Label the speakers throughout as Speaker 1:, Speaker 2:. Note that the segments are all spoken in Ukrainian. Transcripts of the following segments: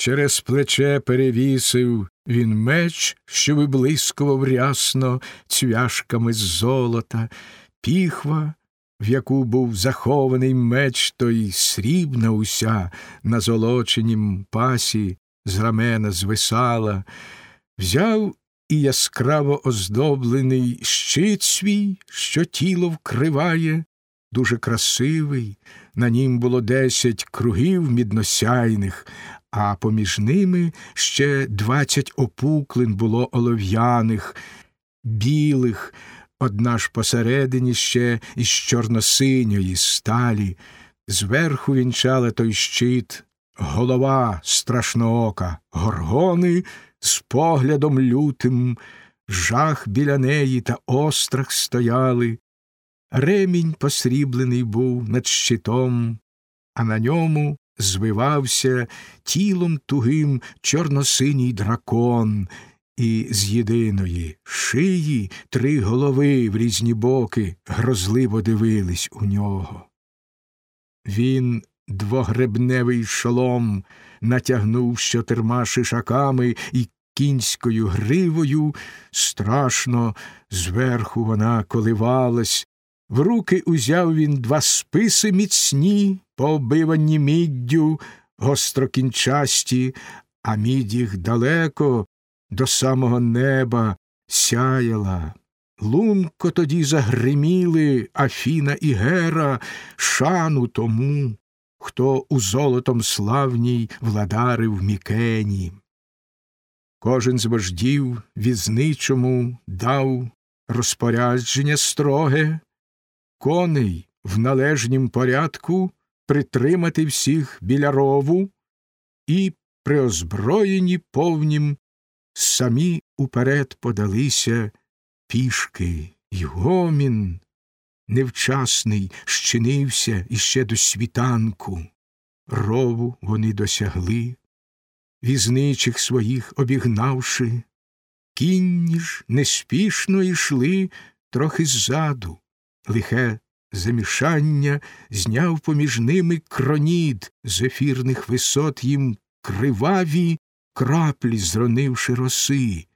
Speaker 1: Через плече перевісив він меч, що виблискував рясно цвяшками з золота, піхва, в яку був захований меч, той срібна уся на золоченім пасі з рамена звисала, взяв і яскраво оздоблений щит свій, що тіло вкриває, дуже красивий, на нім було десять кругів мідносяйних, а поміж ними ще двадцять опуклин було олов'яних, білих, одна ж посередині ще із чорносиньої сталі, зверху вінчала той щит, голова страшноока, горгони з поглядом лютим, жах біля неї та острах стояли. Ремінь посріблений був над щитом, а на ньому звивався тілом тугим чорносиній дракон, і з єдиної шиї три голови в різні боки грозливо дивились у нього. Він двогребневий шолом натягнув з чотирма шишаками і кінською гривою, страшно зверху вона коливалась. В руки узяв він два списи міцні, пооббивані міддю, гострокінчасті, а мідь їх далеко до самого неба сяяла. Лунко тоді загриміли Афіна і Гера шану тому, хто у золотом славній владарив Мікені. Кожен з вождів візничому дав розпорядження строге, коней в належнім порядку притримати всіх біля рову і, при озброєнні повнім, самі уперед подалися пішки, й гомін невчасний щинився іще до світанку. Рову вони досягли, візничих своїх обігнавши, кінні ж неспішно йшли трохи ззаду, лихе замішання зняв поміж ними кронід з ефірних висот їм криваві краплі зронивши роси,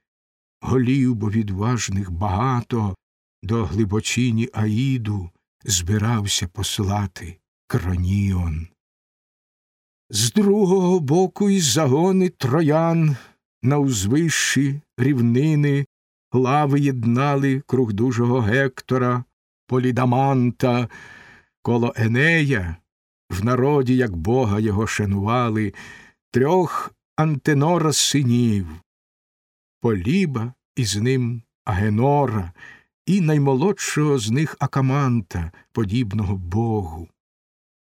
Speaker 1: голів бо відважних багато до глибочині Аїду збирався послати кроніон. З другого боку із загони троян на узвищі рівнини лави єднали круг дужого Гектора, Полідаманта, коло Енея, в народі, як бога його шанували, трьох Антенора синів, Поліба і з ним Агенора, і наймолодшого з них Акаманта, подібного богу.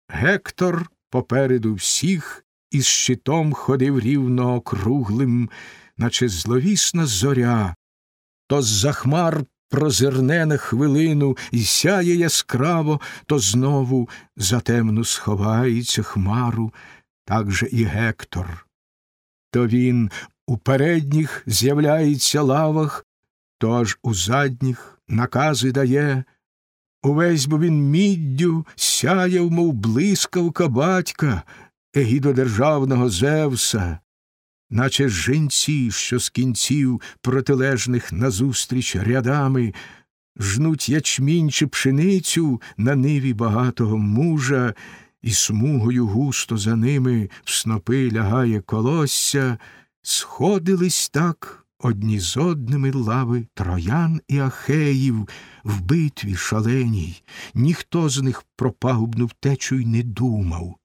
Speaker 1: Гектор попереду всіх із щитом ходив рівно округлим, наче зловісна зоря, то з за хмар прозирне на хвилину і сяє яскраво, то знову за темну сховається хмару, так же і Гектор. То він у передніх з'являється лавах, то аж у задніх накази дає. Увесь бо він міддю сяяв, мов блискавка батька, егідодержавного Зевса, наче жінці, що з кінців протилежних назустріч рядами, жнуть ячмінь чи пшеницю на ниві багатого мужа, і смугою густо за ними в снопи лягає колосся, сходились так одні з одними лави троян і ахеїв в битві шаленій, ніхто з них про пагубну втечу й не думав.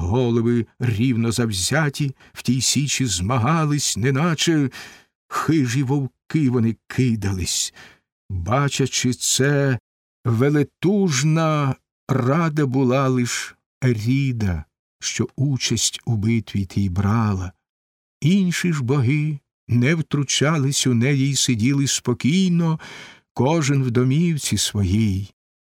Speaker 1: Голови рівно завзяті в тій січі змагались, неначе хижі вовки вони кидались. Бачачи це, велетужна рада була лиш Ріда, що участь у битві тій брала. Інші ж боги не втручались у неї й сиділи спокійно, кожен в домівці своїй.